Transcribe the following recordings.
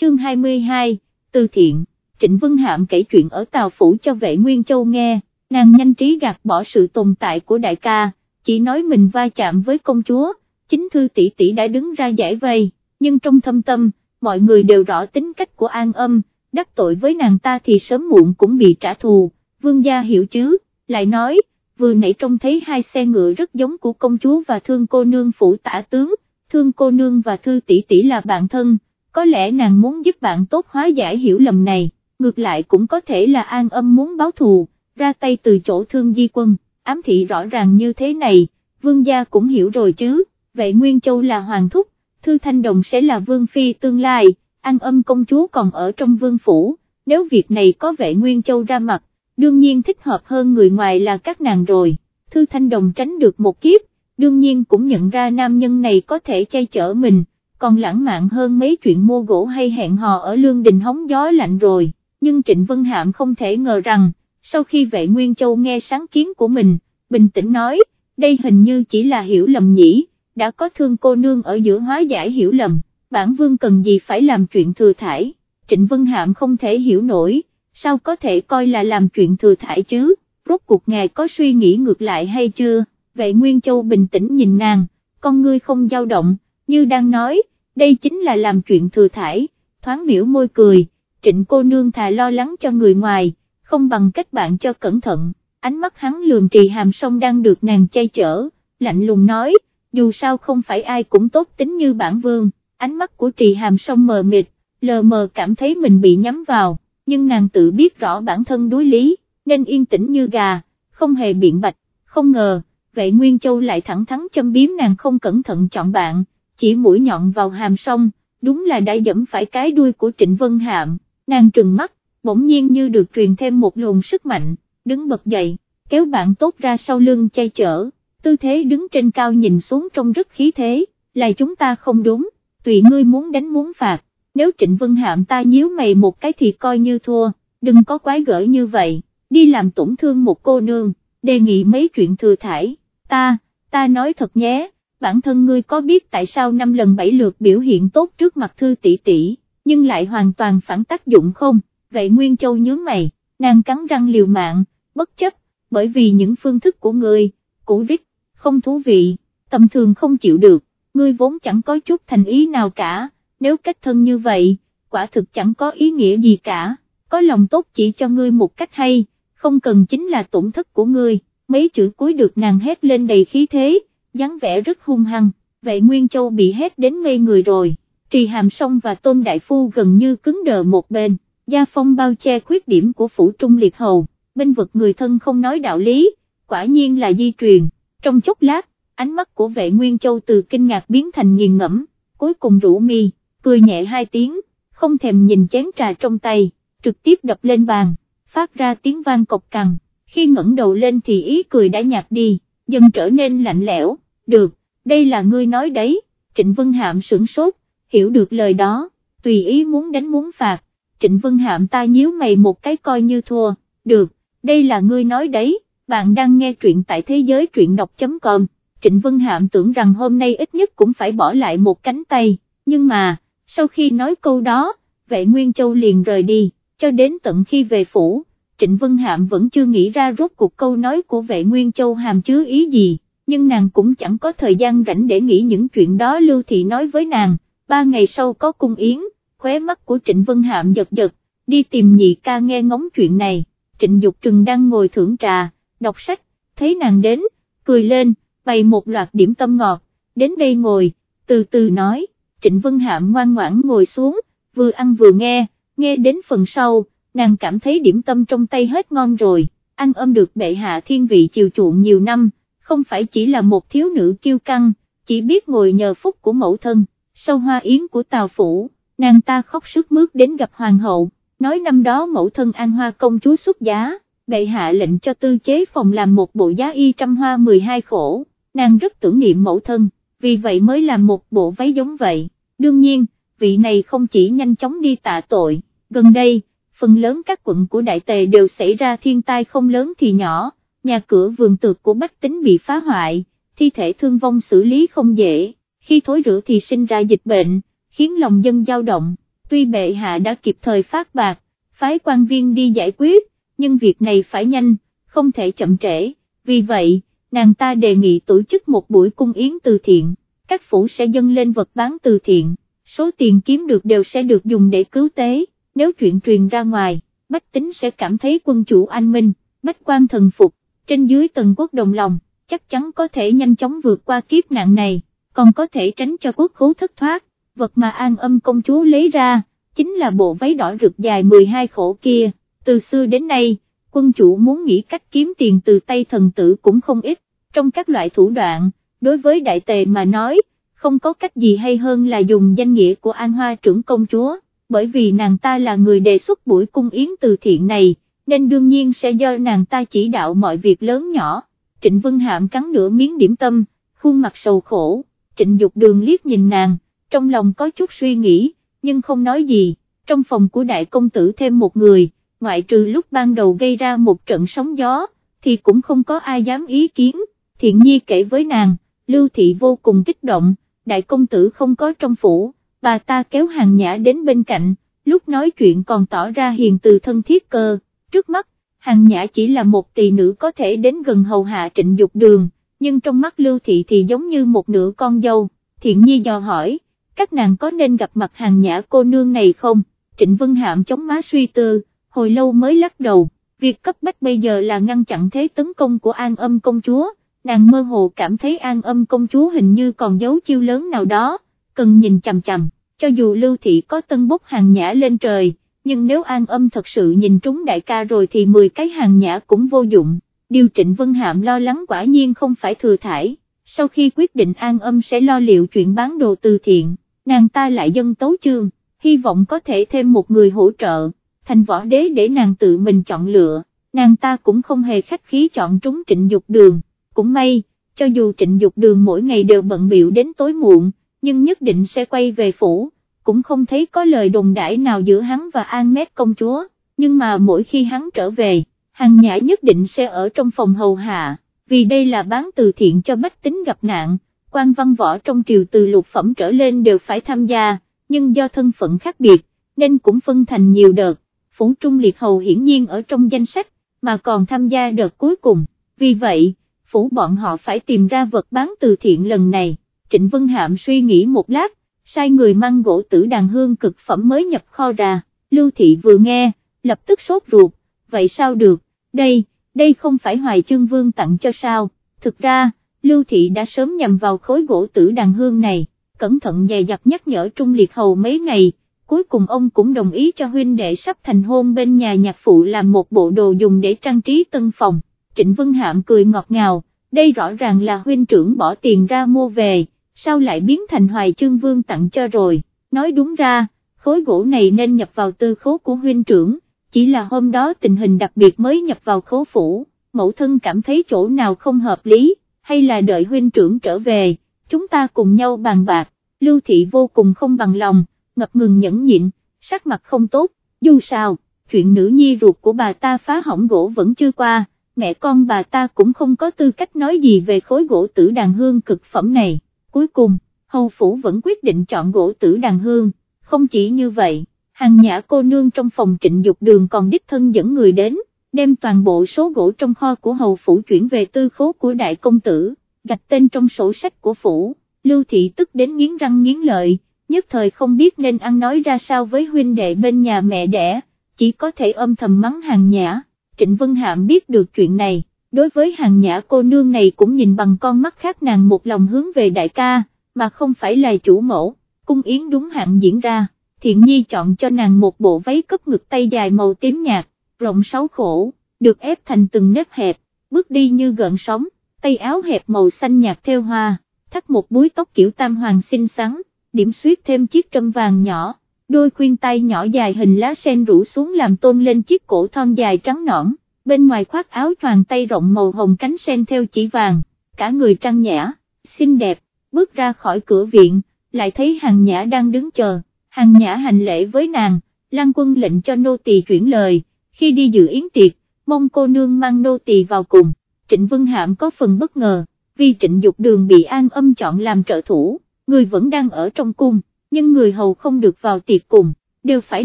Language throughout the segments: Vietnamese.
chương 22, Từ Thiện, Trịnh Vân Hạm kể chuyện ở Tàu Phủ cho vệ Nguyên Châu nghe, nàng nhanh trí gạt bỏ sự tồn tại của đại ca, chỉ nói mình va chạm với công chúa, chính thư tỷ tỷ đã đứng ra giải vây, nhưng trong thâm tâm, mọi người đều rõ tính cách của An Âm, đắc tội với nàng ta thì sớm muộn cũng bị trả thù, vương gia hiểu chứ, lại nói, vừa nãy trông thấy hai xe ngựa rất giống của công chúa và thương cô nương phủ tả tướng, thương cô nương và thư tỷ tỷ là bạn thân, có lẽ nàng muốn giúp bạn tốt hóa giải hiểu lầm này, ngược lại cũng có thể là an âm muốn báo thù, ra tay từ chỗ thương di quân, ám thị rõ ràng như thế này, vương gia cũng hiểu rồi chứ, vệ Nguyên Châu là hoàng thúc, thư thanh đồng sẽ là vương phi tương lai, an âm công chúa còn ở trong vương phủ, nếu việc này có vệ Nguyên Châu ra mặt, đương nhiên thích hợp hơn người ngoài là các nàng rồi, thư thanh đồng tránh được một kiếp, đương nhiên cũng nhận ra nam nhân này có thể chay chở mình, còn lãng mạn hơn mấy chuyện mua gỗ hay hẹn hò ở lương đình hóng gió lạnh rồi, nhưng Trịnh Vân Hạm không thể ngờ rằng, sau khi vệ Nguyên Châu nghe sáng kiến của mình, bình tĩnh nói, đây hình như chỉ là hiểu lầm nhỉ, đã có thương cô nương ở giữa hóa giải hiểu lầm, bản vương cần gì phải làm chuyện thừa thải, Trịnh Vân Hạm không thể hiểu nổi, sao có thể coi là làm chuyện thừa thải chứ, rốt cuộc ngài có suy nghĩ ngược lại hay chưa, vệ Nguyên Châu bình tĩnh nhìn nàng, con ngươi không dao động, như đang nói, đây chính là làm chuyện thừa thải, thoáng miễu môi cười, trịnh cô nương thà lo lắng cho người ngoài, không bằng cách bạn cho cẩn thận, ánh mắt hắn lườm trì hàm sông đang được nàng chay chở, lạnh lùng nói, dù sao không phải ai cũng tốt tính như bản vương, ánh mắt của trì hàm sông mờ mịt, lờ mờ cảm thấy mình bị nhắm vào, nhưng nàng tự biết rõ bản thân đối lý, nên yên tĩnh như gà, không hề biện bạch, không ngờ, vệ Nguyên Châu lại thẳng thắn châm biếm nàng không cẩn thận chọn bạn, chỉ mũi nhọn vào hàm sông, đúng là đã dẫm phải cái đuôi của Trịnh Vân Hạm, nàng trừng mắt, bỗng nhiên như được truyền thêm một luồng sức mạnh, đứng bật dậy, kéo bạn tốt ra sau lưng chay chở, tư thế đứng trên cao nhìn xuống trông rất khí thế, là chúng ta không đúng, tùy ngươi muốn đánh muốn phạt, nếu Trịnh Vân Hạm ta nhíu mày một cái thì coi như thua, đừng có quái gở như vậy, đi làm tổn thương một cô nương, đề nghị mấy chuyện thừa thải, ta, ta nói thật nhé bản thân ngươi có biết tại sao năm lần bảy lượt biểu hiện tốt trước mặt thư tỷ tỷ, nhưng lại hoàn toàn phản tác dụng không, vậy Nguyên Châu nhướng mày, nàng cắn răng liều mạng, bất chấp, bởi vì những phương thức của ngươi, cũ rích, không thú vị, tầm thường không chịu được, ngươi vốn chẳng có chút thành ý nào cả, nếu cách thân như vậy, quả thực chẳng có ý nghĩa gì cả, có lòng tốt chỉ cho ngươi một cách hay, không cần chính là tổn thất của ngươi, mấy chữ cuối được nàng hét lên đầy khí thế dáng vẻ rất hung hăng, vệ Nguyên Châu bị hét đến ngây người rồi, trì hàm sông và tôn đại phu gần như cứng đờ một bên, gia phong bao che khuyết điểm của phủ trung liệt hầu, bên vực người thân không nói đạo lý, quả nhiên là di truyền, trong chốc lát, ánh mắt của vệ Nguyên Châu từ kinh ngạc biến thành nghiền ngẫm, cuối cùng rũ mi, cười nhẹ hai tiếng, không thèm nhìn chén trà trong tay, trực tiếp đập lên bàn, phát ra tiếng vang cộc cằn, khi ngẩng đầu lên thì ý cười đã nhạt đi, dần trở nên lạnh lẽo. Được, đây là ngươi nói đấy, Trịnh Vân Hạm sửng sốt, hiểu được lời đó, tùy ý muốn đánh muốn phạt, Trịnh Vân Hạm ta nhíu mày một cái coi như thua, được, đây là ngươi nói đấy, bạn đang nghe truyện tại thế giới truyện đọc.com, Trịnh Vân Hạm tưởng rằng hôm nay ít nhất cũng phải bỏ lại một cánh tay, nhưng mà, sau khi nói câu đó, vệ Nguyên Châu liền rời đi, cho đến tận khi về phủ, Trịnh Vân Hạm vẫn chưa nghĩ ra rốt cuộc câu nói của vệ Nguyên Châu hàm chứa ý gì nhưng nàng cũng chẳng có thời gian rảnh để nghĩ những chuyện đó Lưu Thị nói với nàng, ba ngày sau có cung yến, khóe mắt của Trịnh Vân Hạm giật giật, đi tìm nhị ca nghe ngóng chuyện này, Trịnh Dục Trừng đang ngồi thưởng trà, đọc sách, thấy nàng đến, cười lên, bày một loạt điểm tâm ngọt, đến đây ngồi, từ từ nói, Trịnh Vân Hạm ngoan ngoãn ngồi xuống, vừa ăn vừa nghe, nghe đến phần sau, nàng cảm thấy điểm tâm trong tay hết ngon rồi, ăn ôm được bệ hạ thiên vị chiều chuộng nhiều năm, không phải chỉ là một thiếu nữ kiêu căng, chỉ biết ngồi nhờ phúc của mẫu thân, sau hoa yến của Tào Phủ, nàng ta khóc sức mướt đến gặp hoàng hậu, nói năm đó mẫu thân An Hoa công chúa xuất giá, bệ hạ lệnh cho tư chế phòng làm một bộ giá y trăm hoa 12 khổ, nàng rất tưởng niệm mẫu thân, vì vậy mới làm một bộ váy giống vậy, đương nhiên, vị này không chỉ nhanh chóng đi tạ tội, gần đây, phần lớn các quận của Đại Tề đều xảy ra thiên tai không lớn thì nhỏ. Nhà cửa vườn tược của bách tính bị phá hoại, thi thể thương vong xử lý không dễ, khi thối rửa thì sinh ra dịch bệnh, khiến lòng dân dao động, tuy bệ hạ đã kịp thời phát bạc, phái quan viên đi giải quyết, nhưng việc này phải nhanh, không thể chậm trễ, vì vậy, nàng ta đề nghị tổ chức một buổi cung yến từ thiện, các phủ sẽ dâng lên vật bán từ thiện, số tiền kiếm được đều sẽ được dùng để cứu tế, nếu chuyện truyền ra ngoài, bách tính sẽ cảm thấy quân chủ an minh, bách quan thần phục, trên dưới tầng quốc đồng lòng, chắc chắn có thể nhanh chóng vượt qua kiếp nạn này, còn có thể tránh cho quốc khố thất thoát, vật mà an âm công chúa lấy ra, chính là bộ váy đỏ rực dài 12 khổ kia, từ xưa đến nay, quân chủ muốn nghĩ cách kiếm tiền từ tay thần tử cũng không ít, trong các loại thủ đoạn, đối với đại tề mà nói, không có cách gì hay hơn là dùng danh nghĩa của An Hoa trưởng công chúa, bởi vì nàng ta là người đề xuất buổi cung yến từ thiện này, nên đương nhiên sẽ do nàng ta chỉ đạo mọi việc lớn nhỏ. Trịnh Vân Hạm cắn nửa miếng điểm tâm, khuôn mặt sầu khổ, trịnh Dục đường liếc nhìn nàng, trong lòng có chút suy nghĩ, nhưng không nói gì, trong phòng của đại công tử thêm một người, ngoại trừ lúc ban đầu gây ra một trận sóng gió, thì cũng không có ai dám ý kiến, thiện nhi kể với nàng, lưu thị vô cùng kích động, đại công tử không có trong phủ, bà ta kéo hàng nhã đến bên cạnh, lúc nói chuyện còn tỏ ra hiền từ thân thiết cơ, trước mắt, hàng nhã chỉ là một tỳ nữ có thể đến gần hầu hạ trịnh dục đường, nhưng trong mắt lưu thị thì giống như một nửa con dâu, thiện nhi dò hỏi, các nàng có nên gặp mặt hàng nhã cô nương này không, trịnh vân hạm chống má suy tư, hồi lâu mới lắc đầu, việc cấp bách bây giờ là ngăn chặn thế tấn công của an âm công chúa, nàng mơ hồ cảm thấy an âm công chúa hình như còn giấu chiêu lớn nào đó, cần nhìn chằm chằm, cho dù lưu thị có tân bốc hàng nhã lên trời, nhưng nếu an âm thật sự nhìn trúng đại ca rồi thì 10 cái hàng nhã cũng vô dụng, điều trịnh Vân Hạm lo lắng quả nhiên không phải thừa thải, sau khi quyết định an âm sẽ lo liệu chuyện bán đồ từ thiện, nàng ta lại dân tấu chương, hy vọng có thể thêm một người hỗ trợ, thành võ đế để nàng tự mình chọn lựa, nàng ta cũng không hề khách khí chọn trúng trịnh dục đường, cũng may, cho dù trịnh dục đường mỗi ngày đều bận biểu đến tối muộn, nhưng nhất định sẽ quay về phủ. Cũng không thấy có lời đồn đãi nào giữa hắn và An Mét công chúa, nhưng mà mỗi khi hắn trở về, hàng nhã nhất định sẽ ở trong phòng hầu hạ, vì đây là bán từ thiện cho bách tính gặp nạn, quan văn võ trong triều từ lục phẩm trở lên đều phải tham gia, nhưng do thân phận khác biệt, nên cũng phân thành nhiều đợt, phủ trung liệt hầu hiển nhiên ở trong danh sách, mà còn tham gia đợt cuối cùng, vì vậy, phủ bọn họ phải tìm ra vật bán từ thiện lần này, Trịnh Vân Hạm suy nghĩ một lát, sai người mang gỗ tử đàn hương cực phẩm mới nhập kho ra, Lưu Thị vừa nghe, lập tức sốt ruột, vậy sao được, đây, đây không phải Hoài Chương Vương tặng cho sao, thực ra, Lưu Thị đã sớm nhầm vào khối gỗ tử đàn hương này, cẩn thận dè dặt nhắc nhở Trung Liệt Hầu mấy ngày, cuối cùng ông cũng đồng ý cho huynh đệ sắp thành hôn bên nhà nhạc phụ làm một bộ đồ dùng để trang trí tân phòng, Trịnh Vân Hạm cười ngọt ngào, đây rõ ràng là huynh trưởng bỏ tiền ra mua về sao lại biến thành hoài chương vương tặng cho rồi, nói đúng ra, khối gỗ này nên nhập vào tư khố của huynh trưởng, chỉ là hôm đó tình hình đặc biệt mới nhập vào khố phủ, mẫu thân cảm thấy chỗ nào không hợp lý, hay là đợi huynh trưởng trở về, chúng ta cùng nhau bàn bạc, lưu thị vô cùng không bằng lòng, ngập ngừng nhẫn nhịn, sắc mặt không tốt, dù sao, chuyện nữ nhi ruột của bà ta phá hỏng gỗ vẫn chưa qua, mẹ con bà ta cũng không có tư cách nói gì về khối gỗ tử đàn hương cực phẩm này cuối cùng, hầu phủ vẫn quyết định chọn gỗ tử đàn hương, không chỉ như vậy, hàng nhã cô nương trong phòng trịnh dục đường còn đích thân dẫn người đến, đem toàn bộ số gỗ trong kho của hầu phủ chuyển về tư khố của đại công tử, gạch tên trong sổ sách của phủ, lưu thị tức đến nghiến răng nghiến lợi, nhất thời không biết nên ăn nói ra sao với huynh đệ bên nhà mẹ đẻ, chỉ có thể âm thầm mắng hàng nhã, Trịnh Vân Hạm biết được chuyện này, đối với hàng nhã cô nương này cũng nhìn bằng con mắt khác nàng một lòng hướng về đại ca, mà không phải là chủ mẫu, cung yến đúng hạn diễn ra, thiện nhi chọn cho nàng một bộ váy cấp ngực tay dài màu tím nhạt, rộng sáu khổ, được ép thành từng nếp hẹp, bước đi như gợn sóng, tay áo hẹp màu xanh nhạt theo hoa, thắt một búi tóc kiểu tam hoàng xinh xắn, điểm xuyết thêm chiếc trâm vàng nhỏ, đôi khuyên tay nhỏ dài hình lá sen rủ xuống làm tôn lên chiếc cổ thon dài trắng nõn bên ngoài khoác áo choàng tay rộng màu hồng cánh sen theo chỉ vàng, cả người trăng nhã, xinh đẹp, bước ra khỏi cửa viện, lại thấy hàng nhã đang đứng chờ, hàng nhã hành lễ với nàng, lang quân lệnh cho nô tỳ chuyển lời, khi đi dự yến tiệc, mong cô nương mang nô tỳ vào cùng, Trịnh Vân Hạm có phần bất ngờ, vì trịnh dục đường bị an âm chọn làm trợ thủ, người vẫn đang ở trong cung, nhưng người hầu không được vào tiệc cùng, đều phải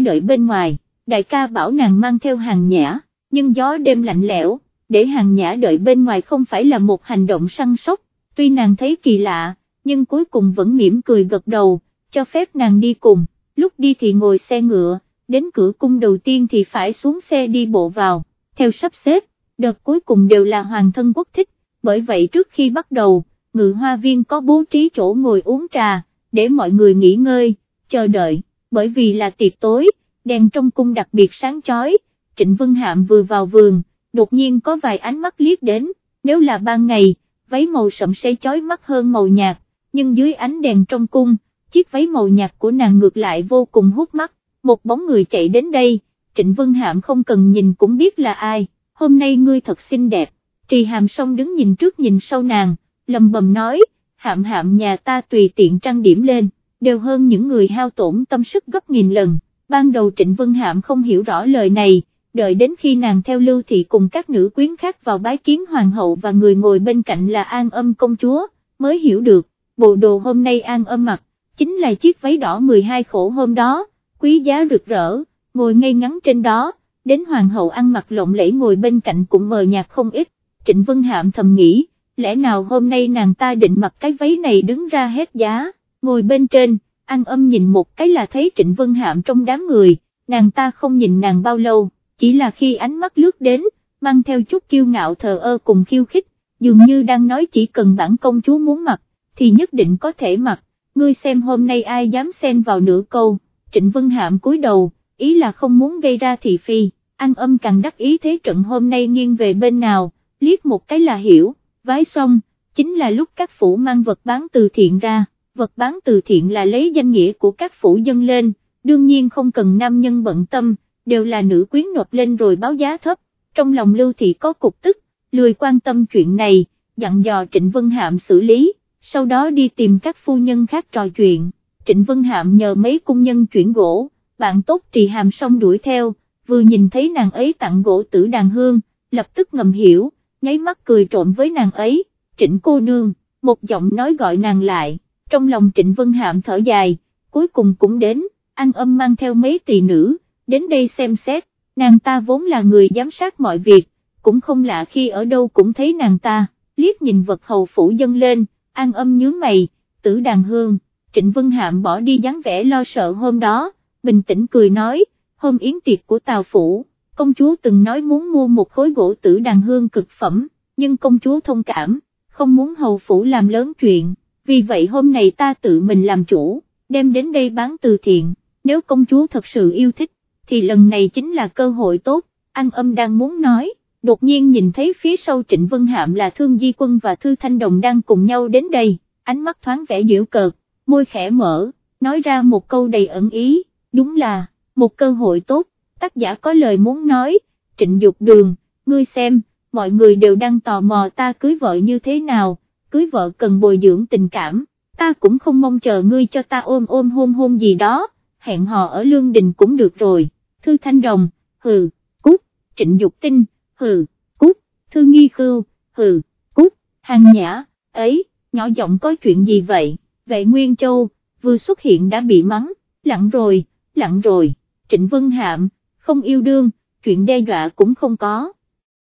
đợi bên ngoài, đại ca bảo nàng mang theo hàng nhã, nhưng gió đêm lạnh lẽo, để hàng nhã đợi bên ngoài không phải là một hành động săn sóc, tuy nàng thấy kỳ lạ, nhưng cuối cùng vẫn mỉm cười gật đầu, cho phép nàng đi cùng, lúc đi thì ngồi xe ngựa, đến cửa cung đầu tiên thì phải xuống xe đi bộ vào, theo sắp xếp, đợt cuối cùng đều là hoàng thân quốc thích, bởi vậy trước khi bắt đầu, ngự hoa viên có bố trí chỗ ngồi uống trà, để mọi người nghỉ ngơi, chờ đợi, bởi vì là tiệc tối, đèn trong cung đặc biệt sáng chói, Trịnh Vân Hạm vừa vào vườn, đột nhiên có vài ánh mắt liếc đến, nếu là ban ngày, váy màu sậm sẽ chói mắt hơn màu nhạt, nhưng dưới ánh đèn trong cung, chiếc váy màu nhạt của nàng ngược lại vô cùng hút mắt, một bóng người chạy đến đây, Trịnh Vân Hạm không cần nhìn cũng biết là ai, hôm nay ngươi thật xinh đẹp, trì hàm song đứng nhìn trước nhìn sau nàng, lầm bầm nói, hạm hạm nhà ta tùy tiện trang điểm lên, đều hơn những người hao tổn tâm sức gấp nghìn lần, ban đầu Trịnh Vân Hạm không hiểu rõ lời này, đợi đến khi nàng theo lưu thị cùng các nữ quyến khác vào bái kiến hoàng hậu và người ngồi bên cạnh là an âm công chúa, mới hiểu được, bộ đồ hôm nay an âm mặc, chính là chiếc váy đỏ 12 khổ hôm đó, quý giá rực rỡ, ngồi ngay ngắn trên đó, đến hoàng hậu ăn mặc lộng lẫy ngồi bên cạnh cũng mờ nhạt không ít, Trịnh Vân Hạm thầm nghĩ, lẽ nào hôm nay nàng ta định mặc cái váy này đứng ra hết giá, ngồi bên trên, ăn âm nhìn một cái là thấy Trịnh Vân Hạm trong đám người, nàng ta không nhìn nàng bao lâu, chỉ là khi ánh mắt lướt đến, mang theo chút kiêu ngạo thờ ơ cùng khiêu khích, dường như đang nói chỉ cần bản công chúa muốn mặc, thì nhất định có thể mặc, ngươi xem hôm nay ai dám xen vào nửa câu, Trịnh Vân Hạm cúi đầu, ý là không muốn gây ra thị phi, Anh âm càng đắc ý thế trận hôm nay nghiêng về bên nào, liếc một cái là hiểu, vái xong, chính là lúc các phủ mang vật bán từ thiện ra, vật bán từ thiện là lấy danh nghĩa của các phủ dân lên, đương nhiên không cần nam nhân bận tâm, đều là nữ quyến nộp lên rồi báo giá thấp, trong lòng lưu thị có cục tức, lười quan tâm chuyện này, dặn dò Trịnh Vân Hạm xử lý, sau đó đi tìm các phu nhân khác trò chuyện, Trịnh Vân Hạm nhờ mấy cung nhân chuyển gỗ, bạn tốt trì hàm xong đuổi theo, vừa nhìn thấy nàng ấy tặng gỗ tử đàn hương, lập tức ngầm hiểu, nháy mắt cười trộm với nàng ấy, trịnh cô nương, một giọng nói gọi nàng lại, trong lòng trịnh Vân Hạm thở dài, cuối cùng cũng đến, ăn âm mang theo mấy tỳ nữ, đến đây xem xét, nàng ta vốn là người giám sát mọi việc, cũng không lạ khi ở đâu cũng thấy nàng ta, liếc nhìn vật hầu phủ dâng lên, an âm nhướng mày, tử đàn hương, Trịnh Vân Hạm bỏ đi dáng vẻ lo sợ hôm đó, bình tĩnh cười nói, hôm yến tiệc của Tào Phủ, công chúa từng nói muốn mua một khối gỗ tử đàn hương cực phẩm, nhưng công chúa thông cảm, không muốn hầu phủ làm lớn chuyện, vì vậy hôm nay ta tự mình làm chủ, đem đến đây bán từ thiện, nếu công chúa thật sự yêu thích, thì lần này chính là cơ hội tốt, An âm đang muốn nói, đột nhiên nhìn thấy phía sau Trịnh Vân Hạm là Thương Di Quân và Thư Thanh Đồng đang cùng nhau đến đây, ánh mắt thoáng vẻ giễu cợt, môi khẽ mở, nói ra một câu đầy ẩn ý, đúng là, một cơ hội tốt, tác giả có lời muốn nói, Trịnh Dục Đường, ngươi xem, mọi người đều đang tò mò ta cưới vợ như thế nào, cưới vợ cần bồi dưỡng tình cảm, ta cũng không mong chờ ngươi cho ta ôm ôm hôn hôn gì đó, hẹn hò ở lương đình cũng được rồi, Thư Thanh Đồng, hừ, cút, Trịnh Dục Tinh, hừ, cút, Thư Nghi Khưu, hừ, cút, Hàng Nhã, ấy, nhỏ giọng có chuyện gì vậy, vệ Nguyên Châu, vừa xuất hiện đã bị mắng, lặng rồi, lặng rồi, Trịnh Vân Hạm, không yêu đương, chuyện đe dọa cũng không có.